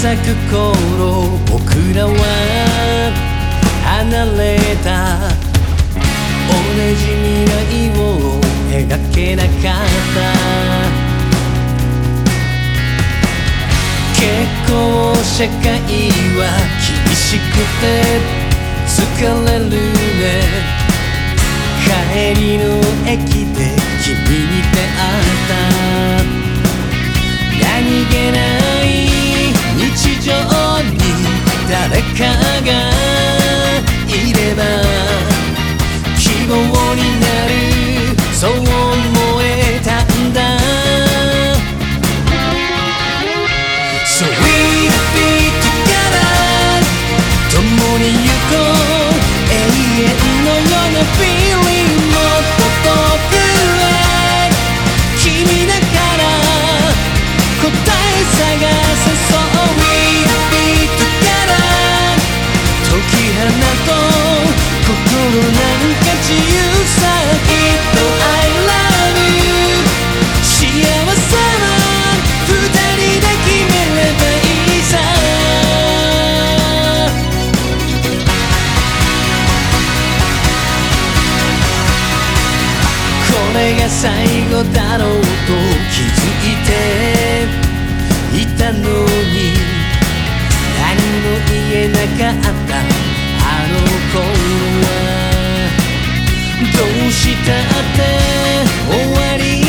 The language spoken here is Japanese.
咲く頃僕らは離れた同じ未来を描けなかった。結婚社会は厳しくて疲れるね。帰りの駅で誰かがいれば希望になる。そうれが最後だろうと気づいていたのに何も言えなかったあの頃は。どうしたって終わり